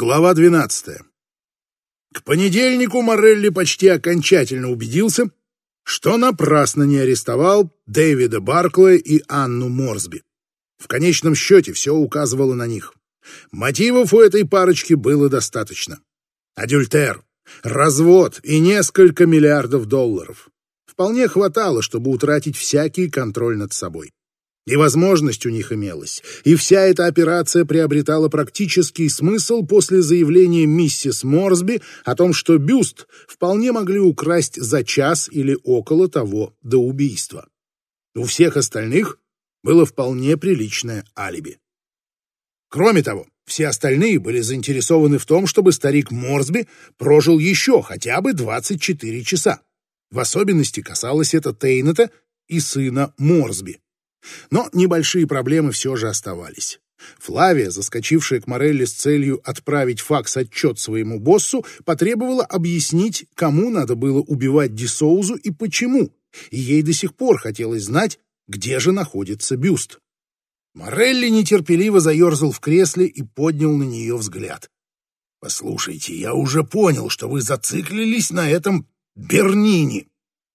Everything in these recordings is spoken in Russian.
Глава 12. К понедельнику Морелли почти окончательно убедился, что напрасно не арестовал Дэвида Барклая и Анну Морсби. В конечном счете все указывало на них. Мотивов у этой парочки было достаточно. Адюльтер, развод и несколько миллиардов долларов. Вполне хватало, чтобы утратить всякий контроль над собой. И возможность у них имелась. И вся эта операция приобретала практический смысл после заявления миссис Морсби о том, что бюст вполне могли украсть за час или около того до убийства. У всех остальных было вполне приличное алиби. Кроме того, все остальные были заинтересованы в том, чтобы старик Морсби прожил еще хотя бы 24 часа. В особенности касалось это Тейнета и сына Морсби. Но небольшие проблемы все же оставались. Флавия, заскочившая к Морелли с целью отправить факс-отчет своему боссу, потребовала объяснить, кому надо было убивать Дисоузу и почему, и ей до сих пор хотелось знать, где же находится бюст. Морелли нетерпеливо заерзал в кресле и поднял на нее взгляд. «Послушайте, я уже понял, что вы зациклились на этом Бернини,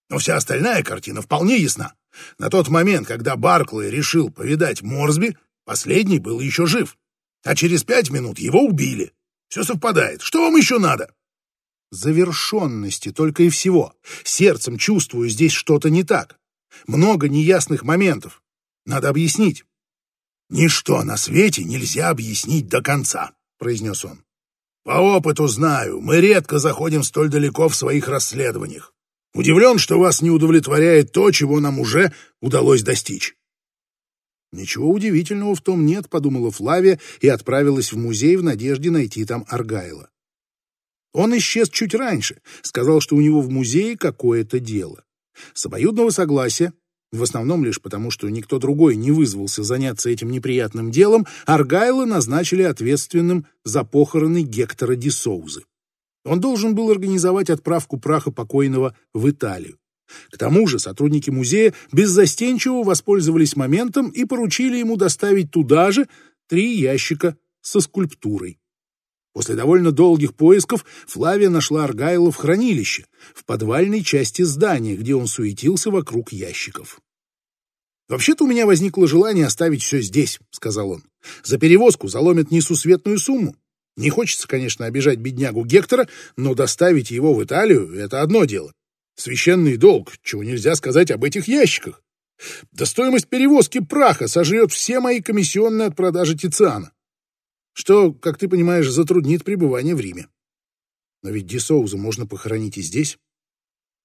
но вся остальная картина вполне ясна. На тот момент, когда Барклey решил повидать Морсби, последний был еще жив. А через пять минут его убили. Все совпадает. Что вам еще надо? Завершенности только и всего. Сердцем чувствую, здесь что-то не так. Много неясных моментов. Надо объяснить. «Ничто на свете нельзя объяснить до конца», — произнес он. «По опыту знаю, мы редко заходим столь далеко в своих расследованиях. Удивлен, что вас не удовлетворяет то, чего нам уже удалось достичь. Ничего удивительного в том нет, подумала Флавия и отправилась в музей в надежде найти там Аргайла. Он исчез чуть раньше, сказал, что у него в музее какое-то дело. С обоюдного согласия, в основном лишь потому, что никто другой не вызвался заняться этим неприятным делом, Аргайла назначили ответственным за похороны Гектора Дисоузы. Он должен был организовать отправку праха покойного в Италию. К тому же сотрудники музея беззастенчиво воспользовались моментом и поручили ему доставить туда же три ящика со скульптурой. После довольно долгих поисков Флавия нашла Аргайла в хранилище, в подвальной части здания, где он суетился вокруг ящиков. «Вообще-то у меня возникло желание оставить все здесь», — сказал он. «За перевозку заломят несусветную сумму. Не хочется, конечно, обижать беднягу Гектора, но доставить его в Италию — это одно дело. Священный долг, чего нельзя сказать об этих ящиках. Да стоимость перевозки праха сожрет все мои комиссионные от продажи Тициана. Что, как ты понимаешь, затруднит пребывание в Риме. Но ведь Дисоуза можно похоронить и здесь.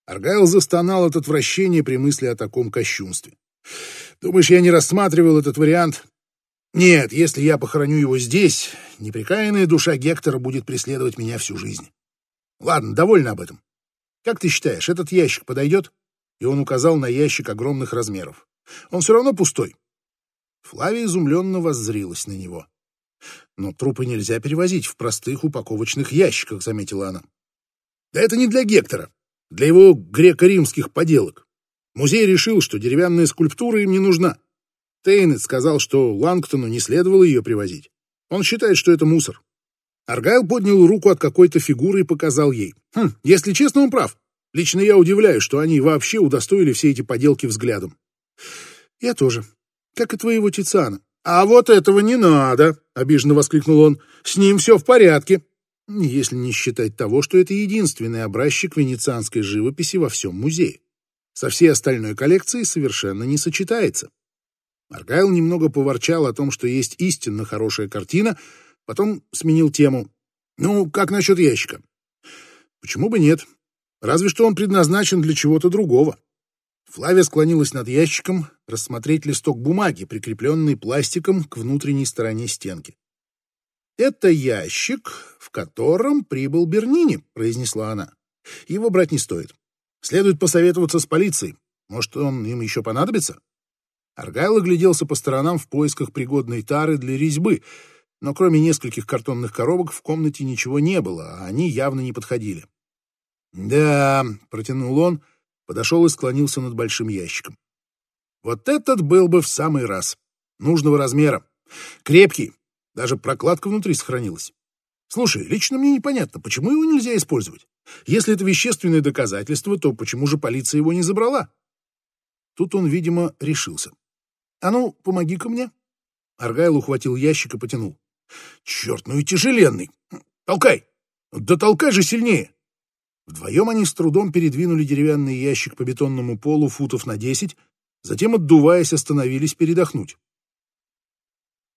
Аргайл застонал от отвращения при мысли о таком кощунстве. Думаешь, я не рассматривал этот вариант? Нет, если я похороню его здесь, непрекаянная душа Гектора будет преследовать меня всю жизнь. Ладно, довольно об этом. Как ты считаешь, этот ящик подойдет? И он указал на ящик огромных размеров. Он все равно пустой. Флавия изумленно воззрилась на него. Но трупы нельзя перевозить в простых упаковочных ящиках, заметила она. Да это не для Гектора, для его греко-римских поделок. Музей решил, что деревянная скульптура им не нужна. Тейнет сказал, что Лангтону не следовало ее привозить. Он считает, что это мусор. Аргайл поднял руку от какой-то фигуры и показал ей. Хм, если честно, он прав. Лично я удивляюсь, что они вообще удостоили все эти поделки взглядом. Я тоже. Как и твоего Тициана. А вот этого не надо, обиженно воскликнул он. С ним все в порядке. Если не считать того, что это единственный образчик венецианской живописи во всем музее. Со всей остальной коллекцией совершенно не сочетается. Аргайл немного поворчал о том, что есть истинно хорошая картина, потом сменил тему. «Ну, как насчет ящика?» «Почему бы нет? Разве что он предназначен для чего-то другого». Флавия склонилась над ящиком, рассмотреть листок бумаги, прикрепленный пластиком к внутренней стороне стенки. «Это ящик, в котором прибыл Бернини», — произнесла она. «Его брать не стоит. Следует посоветоваться с полицией. Может, он им еще понадобится?» Аргайл огляделся по сторонам в поисках пригодной тары для резьбы, но кроме нескольких картонных коробок в комнате ничего не было, а они явно не подходили. «Да», — протянул он, подошел и склонился над большим ящиком. «Вот этот был бы в самый раз. Нужного размера. Крепкий. Даже прокладка внутри сохранилась. Слушай, лично мне непонятно, почему его нельзя использовать? Если это вещественное доказательство, то почему же полиция его не забрала? Тут он, видимо, решился. А ну, помоги-ка мне. Аргайл ухватил ящик и потянул. Черт, ну и тяжеленный. Толкай! Да толкай же сильнее! Вдвоем они с трудом передвинули деревянный ящик по бетонному полу футов на десять, затем, отдуваясь, остановились передохнуть.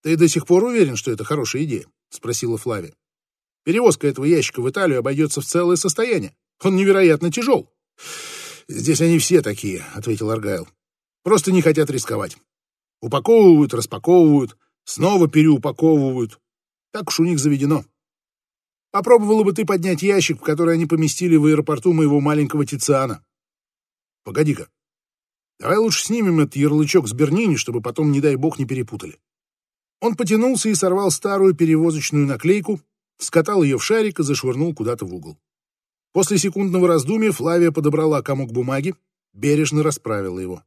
«Ты до сих пор уверен, что это хорошая идея?» — спросила Флавия. «Перевозка этого ящика в Италию обойдется в целое состояние. Он невероятно тяжел». «Здесь они все такие», — ответил Аргайл. «Просто не хотят рисковать. Упаковывают, распаковывают, снова переупаковывают. Так уж у них заведено. Попробовала бы ты поднять ящик, в который они поместили в аэропорту моего маленького Тициана. Погоди-ка. Давай лучше снимем этот ярлычок с Бернини, чтобы потом, не дай бог, не перепутали. Он потянулся и сорвал старую перевозочную наклейку, скатал ее в шарик и зашвырнул куда-то в угол. После секундного раздумья Флавия подобрала комок бумаги, бережно расправила его.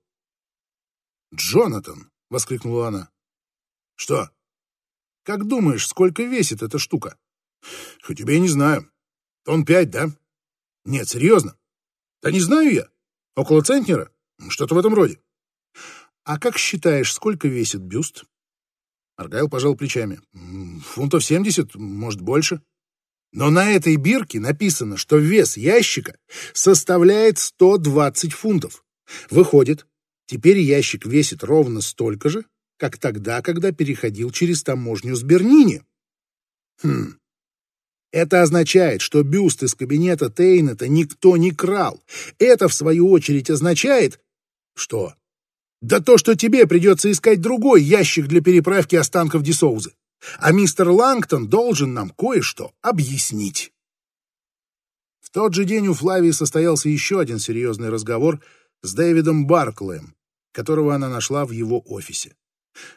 «Джонатан!» — воскликнула она. «Что? Как думаешь, сколько весит эта штука?» Хоть тебе и не знаю. Тон пять, да? Нет, серьезно. Да не знаю я. Около центнера? Что-то в этом роде. А как считаешь, сколько весит бюст? Аргайл пожал плечами. Фунтов семьдесят, может, больше. Но на этой бирке написано, что вес ящика составляет 120 фунтов. Выходит, теперь ящик весит ровно столько же, как тогда, когда переходил через таможню с Бернини. Хм, это означает, что бюст из кабинета Тейнета никто не крал. Это, в свою очередь, означает... Что? Да то, что тебе придется искать другой ящик для переправки останков Дисоузы. А мистер Лангтон должен нам кое-что объяснить. В тот же день у Флавии состоялся еще один серьезный разговор с Дэвидом Барклэем, которого она нашла в его офисе.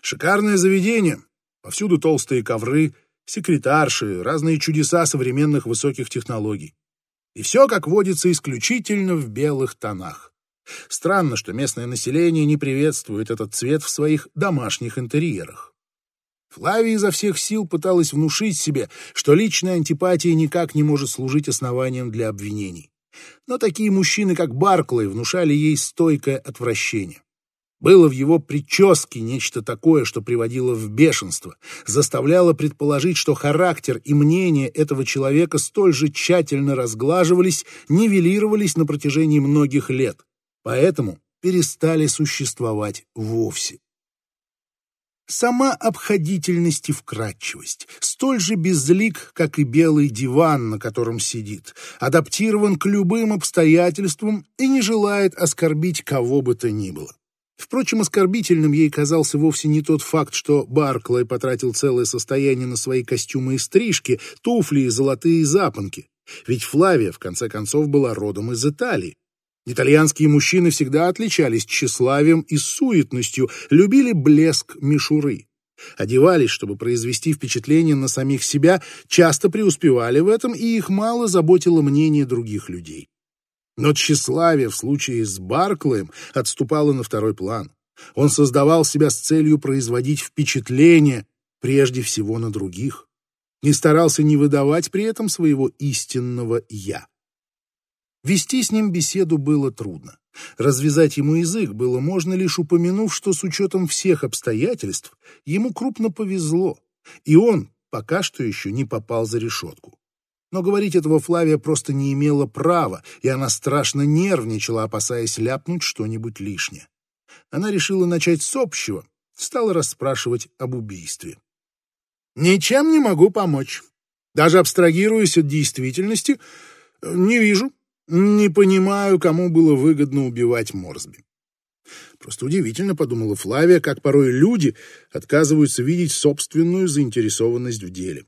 Шикарное заведение, повсюду толстые ковры — секретарши, разные чудеса современных высоких технологий. И все, как водится, исключительно в белых тонах. Странно, что местное население не приветствует этот цвет в своих домашних интерьерах. Флавия изо всех сил пыталась внушить себе, что личная антипатия никак не может служить основанием для обвинений. Но такие мужчины, как Барклey, внушали ей стойкое отвращение. Было в его прическе нечто такое, что приводило в бешенство, заставляло предположить, что характер и мнение этого человека столь же тщательно разглаживались, нивелировались на протяжении многих лет, поэтому перестали существовать вовсе. Сама обходительность и вкрадчивость, столь же безлик, как и белый диван, на котором сидит, адаптирован к любым обстоятельствам и не желает оскорбить кого бы то ни было. Впрочем, оскорбительным ей казался вовсе не тот факт, что Барклай потратил целое состояние на свои костюмы и стрижки, туфли и золотые запонки. Ведь Флавия, в конце концов, была родом из Италии. Итальянские мужчины всегда отличались тщеславием и суетностью, любили блеск мишуры. Одевались, чтобы произвести впечатление на самих себя, часто преуспевали в этом, и их мало заботило мнение других людей. Но тщеславие в случае с Барклаем отступало на второй план. Он создавал себя с целью производить впечатление прежде всего на других и старался не выдавать при этом своего истинного «я». Вести с ним беседу было трудно. Развязать ему язык было можно лишь упомянув, что с учетом всех обстоятельств ему крупно повезло, и он пока что еще не попал за решетку. Но говорить этого Флавия просто не имела права, и она страшно нервничала, опасаясь ляпнуть что-нибудь лишнее. Она решила начать с общего, стала расспрашивать об убийстве. «Ничем не могу помочь. Даже абстрагируясь от действительности, не вижу, не понимаю, кому было выгодно убивать Морсби. Просто удивительно, подумала Флавия, как порой люди отказываются видеть собственную заинтересованность в деле.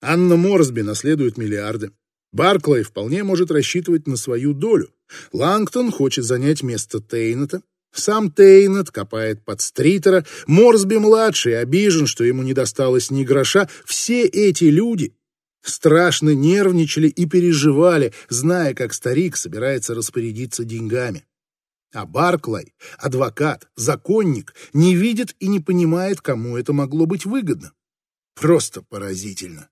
Анна Морсби наследует миллиарды. Барклай вполне может рассчитывать на свою долю. Лангтон хочет занять место Тейнета. Сам Тейнет копает под Стритера. Морсби-младший обижен, что ему не досталось ни гроша. Все эти люди страшно нервничали и переживали, зная, как старик собирается распорядиться деньгами. А Барклай, адвокат, законник, не видит и не понимает, кому это могло быть выгодно. Просто поразительно.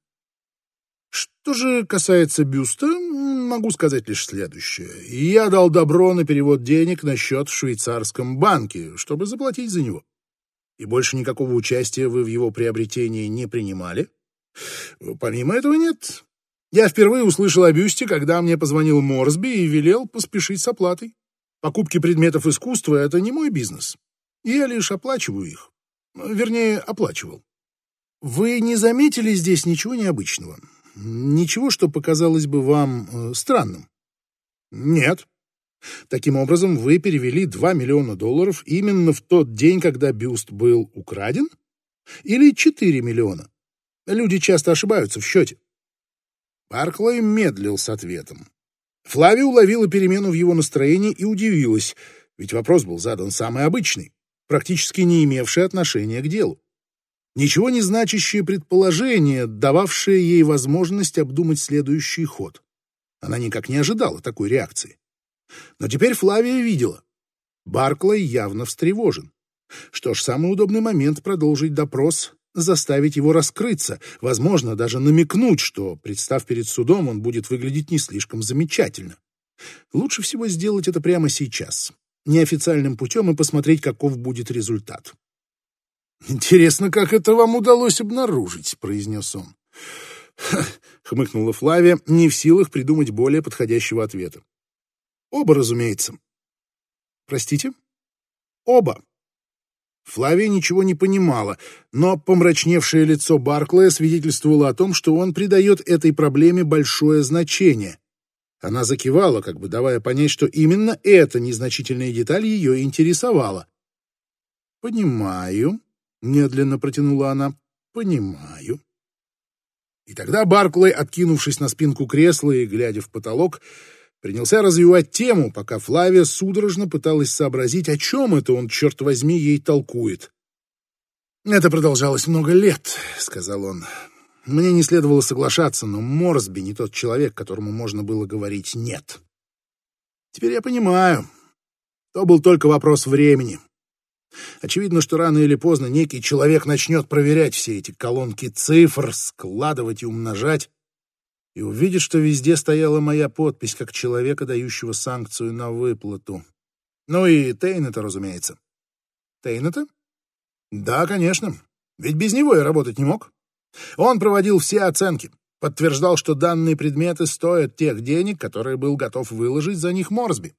Что же касается бюста, могу сказать лишь следующее. Я дал добро на перевод денег на счет в швейцарском банке, чтобы заплатить за него. И больше никакого участия вы в его приобретении не принимали? Помимо этого нет. Я впервые услышал о бюсте, когда мне позвонил Морсби и велел поспешить с оплатой. Покупки предметов искусства — это не мой бизнес. Я лишь оплачиваю их. Вернее, оплачивал. Вы не заметили здесь ничего необычного? Ничего, что показалось бы вам э, странным? Нет. Таким образом, вы перевели 2 миллиона долларов именно в тот день, когда бюст был украден? Или 4 миллиона? Люди часто ошибаются в счете. Барклай медлил с ответом. Флавия уловила перемену в его настроении и удивилась, ведь вопрос был задан самый обычный, практически не имевший отношения к делу. Ничего не значащее предположение, дававшее ей возможность обдумать следующий ход. Она никак не ожидала такой реакции. Но теперь Флавия видела. Барклай явно встревожен. Что ж, самый удобный момент продолжить допрос, заставить его раскрыться, возможно, даже намекнуть, что, представ перед судом, он будет выглядеть не слишком замечательно. Лучше всего сделать это прямо сейчас, неофициальным путем и посмотреть, каков будет результат. «Интересно, как это вам удалось обнаружить?» — произнес он. хмыкнула Флавия, не в силах придумать более подходящего ответа. «Оба, разумеется». «Простите?» «Оба». Флавия ничего не понимала, но помрачневшее лицо Барклая свидетельствовало о том, что он придает этой проблеме большое значение. Она закивала, как бы давая понять, что именно эта незначительная деталь ее интересовала. «Понимаю», — медленно протянула она. «Понимаю». И тогда Барклey, откинувшись на спинку кресла и глядя в потолок, принялся развивать тему, пока Флавия судорожно пыталась сообразить, о чем это он, черт возьми, ей толкует. «Это продолжалось много лет», — сказал он. «Мне не следовало соглашаться, но Морсби не тот человек, которому можно было говорить «нет». Теперь я понимаю. То был только вопрос времени. Очевидно, что рано или поздно некий человек начнет проверять все эти колонки цифр, складывать и умножать, и увидит, что везде стояла моя подпись, как человека, дающего санкцию на выплату. Ну и Тейнета, разумеется. Тейнета? Да, конечно. Ведь без него я работать не мог. Он проводил все оценки, подтверждал, что данные предметы стоят тех денег, которые был готов выложить за них Морсби.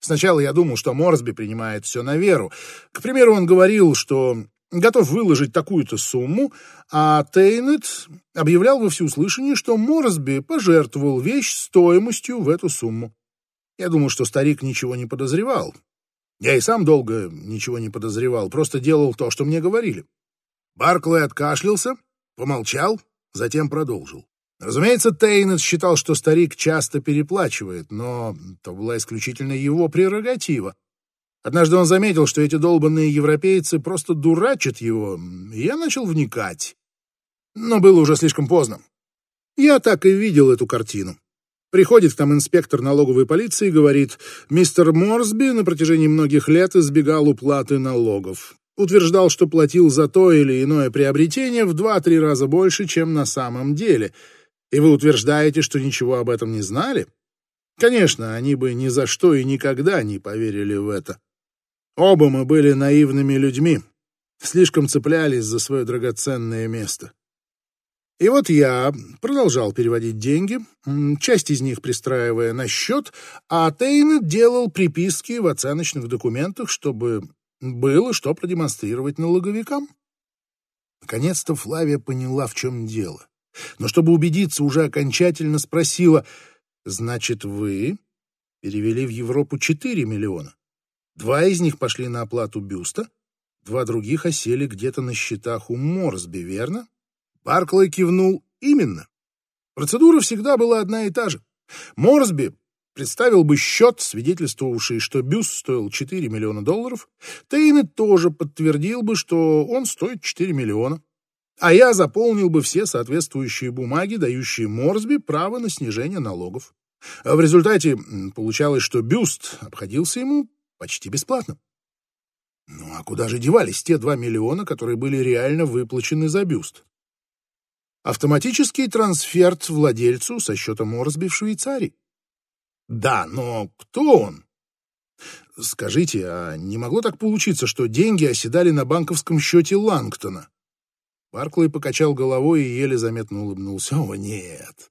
Сначала я думал, что Морсби принимает все на веру. К примеру, он говорил, что готов выложить такую-то сумму, а Тейнет объявлял во всеуслышание, что Морсби пожертвовал вещь стоимостью в эту сумму. Я думал, что старик ничего не подозревал. Я и сам долго ничего не подозревал, просто делал то, что мне говорили. Барклey откашлялся, помолчал, затем продолжил. Разумеется, Тейнет считал, что старик часто переплачивает, но это была исключительно его прерогатива. Однажды он заметил, что эти долбанные европейцы просто дурачат его, и я начал вникать. Но было уже слишком поздно. Я так и видел эту картину. Приходит к нам инспектор налоговой полиции и говорит, мистер Морсби на протяжении многих лет избегал уплаты налогов. Утверждал, что платил за то или иное приобретение в два-три раза больше, чем на самом деле — и вы утверждаете, что ничего об этом не знали? Конечно, они бы ни за что и никогда не поверили в это. Оба мы были наивными людьми, слишком цеплялись за свое драгоценное место. И вот я продолжал переводить деньги, часть из них пристраивая на счет, а Тейн делал приписки в оценочных документах, чтобы было что продемонстрировать налоговикам. Наконец-то Флавия поняла, в чем дело но чтобы убедиться, уже окончательно спросила, «Значит, вы перевели в Европу 4 миллиона? Два из них пошли на оплату бюста, два других осели где-то на счетах у Морсби, верно?» Барклey кивнул «Именно». Процедура всегда была одна и та же. Морсби представил бы счет, свидетельствовавший, что бюст стоил 4 миллиона долларов, Тейнет тоже подтвердил бы, что он стоит 4 миллиона а я заполнил бы все соответствующие бумаги, дающие Морсби право на снижение налогов. А в результате получалось, что бюст обходился ему почти бесплатно. Ну а куда же девались те два миллиона, которые были реально выплачены за бюст? Автоматический трансферт владельцу со счета Морсби в Швейцарии. Да, но кто он? Скажите, а не могло так получиться, что деньги оседали на банковском счете Лангтона? Барклey покачал головой и еле заметно улыбнулся. О, нет.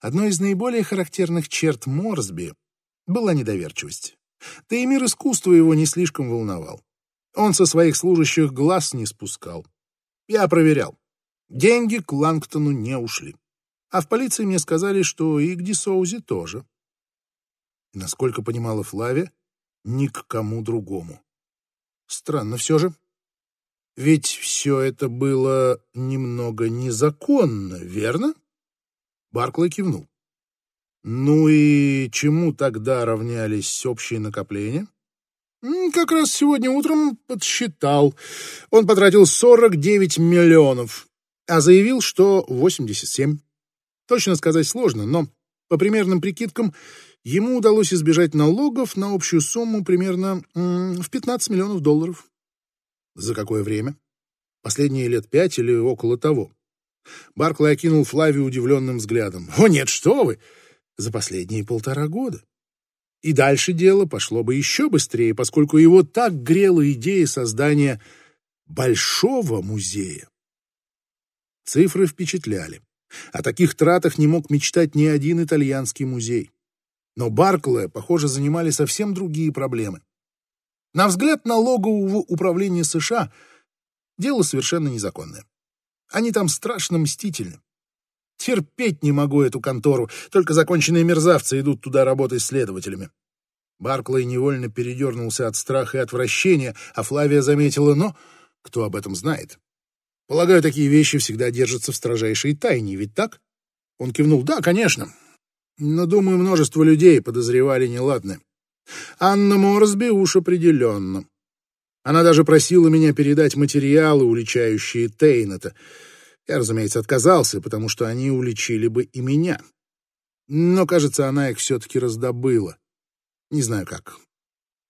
Одной из наиболее характерных черт Морсби была недоверчивость. Да и мир искусства его не слишком волновал. Он со своих служащих глаз не спускал. Я проверял. Деньги к Лангтону не ушли. А в полиции мне сказали, что и к Дисоузе тоже. Насколько понимала Флавия, ни к кому другому. Странно все же. Ведь все это было немного незаконно, верно? Барклey кивнул. Ну и чему тогда равнялись общие накопления? Как раз сегодня утром подсчитал. Он потратил 49 миллионов, а заявил, что 87. Точно сказать сложно, но по примерным прикидкам ему удалось избежать налогов на общую сумму примерно в 15 миллионов долларов. За какое время? Последние лет пять или около того. Барклey окинул Флавию удивленным взглядом. «О, нет, что вы! За последние полтора года!» И дальше дело пошло бы еще быстрее, поскольку его так грела идея создания большого музея. Цифры впечатляли. О таких тратах не мог мечтать ни один итальянский музей. Но Барклая, похоже, занимали совсем другие проблемы. На взгляд налогового управления США дело совершенно незаконное. Они там страшно мстительны. Терпеть не могу эту контору, только законченные мерзавцы идут туда работать следователями. Барклey невольно передернулся от страха и отвращения, а Флавия заметила, но кто об этом знает? Полагаю, такие вещи всегда держатся в строжайшей тайне, ведь так? Он кивнул, да, конечно. Но, думаю, множество людей подозревали неладное. Анна Морсби уж определенно. Она даже просила меня передать материалы, уличающие Тейната. Я, разумеется, отказался, потому что они уличили бы и меня. Но, кажется, она их все-таки раздобыла. Не знаю как.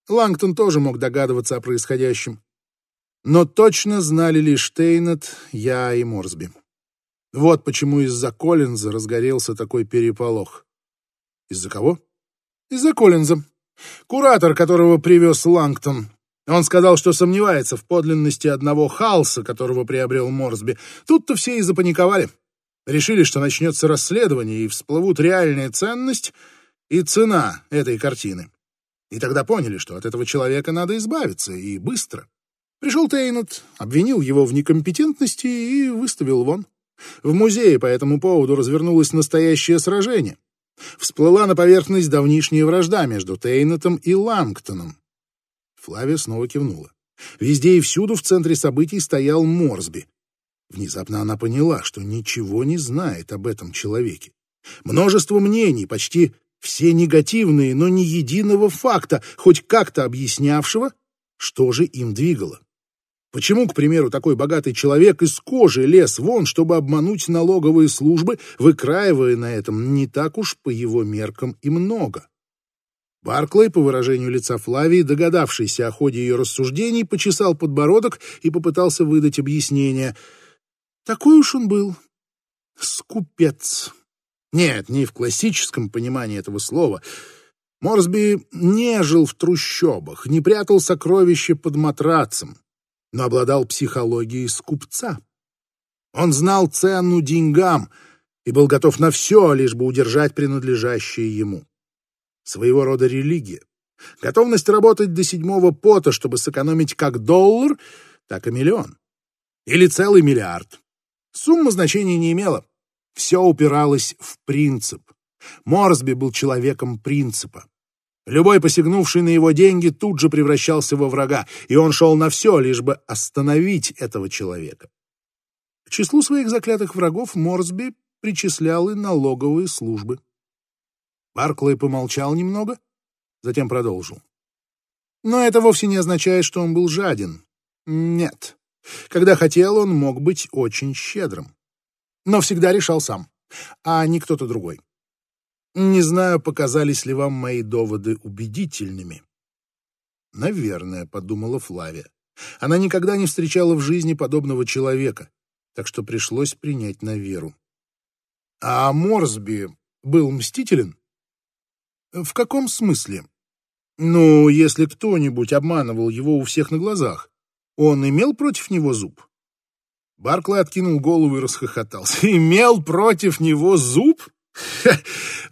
Лангтон тоже мог догадываться о происходящем. Но точно знали лишь Тейнет, я и Морсби. Вот почему из-за Коллинза разгорелся такой переполох. Из-за кого? Из-за Коллинза. Куратор, которого привез Лангтон. Он сказал, что сомневается в подлинности одного халса, которого приобрел Морсби. Тут-то все и запаниковали. Решили, что начнется расследование, и всплывут реальная ценность и цена этой картины. И тогда поняли, что от этого человека надо избавиться, и быстро. Пришел Тейнет, обвинил его в некомпетентности и выставил вон. В музее по этому поводу развернулось настоящее сражение. Всплыла на поверхность давнишняя вражда между Тейнетом и Лангтоном. Флавия снова кивнула. Везде и всюду в центре событий стоял Морсби. Внезапно она поняла, что ничего не знает об этом человеке. Множество мнений, почти все негативные, но ни единого факта, хоть как-то объяснявшего, что же им двигало. Почему, к примеру, такой богатый человек из кожи лез вон, чтобы обмануть налоговые службы, выкраивая на этом не так уж по его меркам и много? Барклey, по выражению лица Флавии, догадавшийся о ходе ее рассуждений, почесал подбородок и попытался выдать объяснение. Такой уж он был. Скупец. Нет, не в классическом понимании этого слова. Морсби не жил в трущобах, не прятал сокровища под матрацем, но обладал психологией скупца. Он знал цену деньгам и был готов на все, лишь бы удержать принадлежащее ему своего рода религия. Готовность работать до седьмого пота, чтобы сэкономить как доллар, так и миллион. Или целый миллиард. Сумма значения не имела. Все упиралось в принцип. Морсби был человеком принципа. Любой, посягнувший на его деньги, тут же превращался во врага, и он шел на все, лишь бы остановить этого человека. К числу своих заклятых врагов Морсби причислял и налоговые службы. Барклey помолчал немного, затем продолжил. Но это вовсе не означает, что он был жаден. Нет. Когда хотел, он мог быть очень щедрым. Но всегда решал сам, а не кто-то другой. Не знаю, показались ли вам мои доводы убедительными. Наверное, подумала Флавия. Она никогда не встречала в жизни подобного человека. так что пришлось принять на веру. А Морсби был мстителен? В каком смысле? Ну, если кто-нибудь обманывал его у всех на глазах, он имел против него зуб? Барклey откинул голову и расхохотался. Имел против него зуб?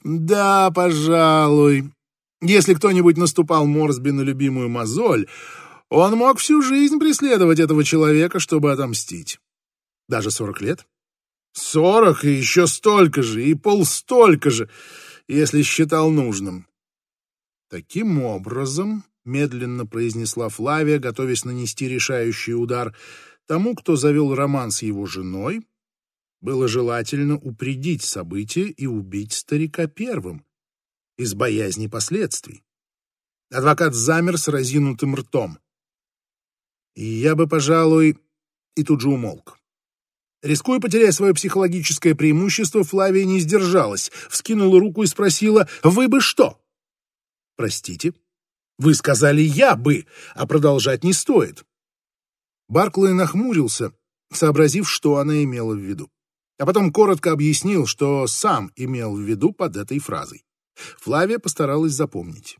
Да, пожалуй. Если кто-нибудь наступал Морсби на любимую мозоль, он мог всю жизнь преследовать этого человека, чтобы отомстить. Даже сорок лет? Сорок и еще столько же, и пол столько же, если считал нужным. Таким образом, медленно произнесла Флавия, готовясь нанести решающий удар, тому, кто завел роман с его женой, было желательно упредить события и убить старика первым, из боязни последствий. Адвокат замер с разинутым ртом. И я бы, пожалуй, и тут же умолк. Рискуя потерять свое психологическое преимущество, Флавия не сдержалась, вскинула руку и спросила «Вы бы что?» «Простите?» «Вы сказали «я бы», а продолжать не стоит». Барклey нахмурился, сообразив, что она имела в виду. А потом коротко объяснил, что сам имел в виду под этой фразой. Флавия постаралась запомнить.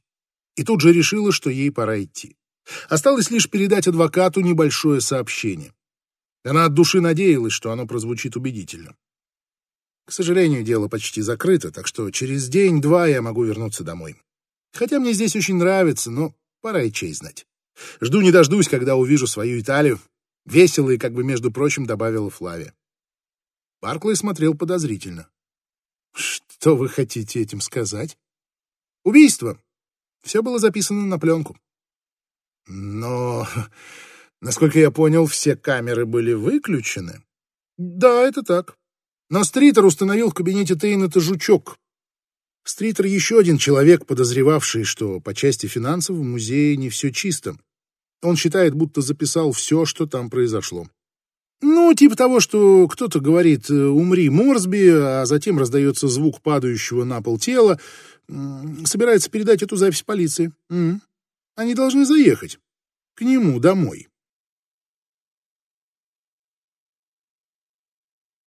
И тут же решила, что ей пора идти. Осталось лишь передать адвокату небольшое сообщение. Она от души надеялась, что оно прозвучит убедительно. К сожалению, дело почти закрыто, так что через день-два я могу вернуться домой. Хотя мне здесь очень нравится, но пора и честь знать. Жду не дождусь, когда увижу свою Италию. Весело и, как бы, между прочим, добавила Флавия. Барклey смотрел подозрительно. Что вы хотите этим сказать? Убийство. Все было записано на пленку. Но, насколько я понял, все камеры были выключены. Да, это так. Но Стритер установил в кабинете Тейната жучок. Стритер еще один человек, подозревавший, что по части финансов в музее не все чисто. Он считает, будто записал все, что там произошло. Ну, типа того, что кто-то говорит «умри, Морсби», а затем раздается звук падающего на пол тела, собирается передать эту запись полиции. Они должны заехать к нему домой.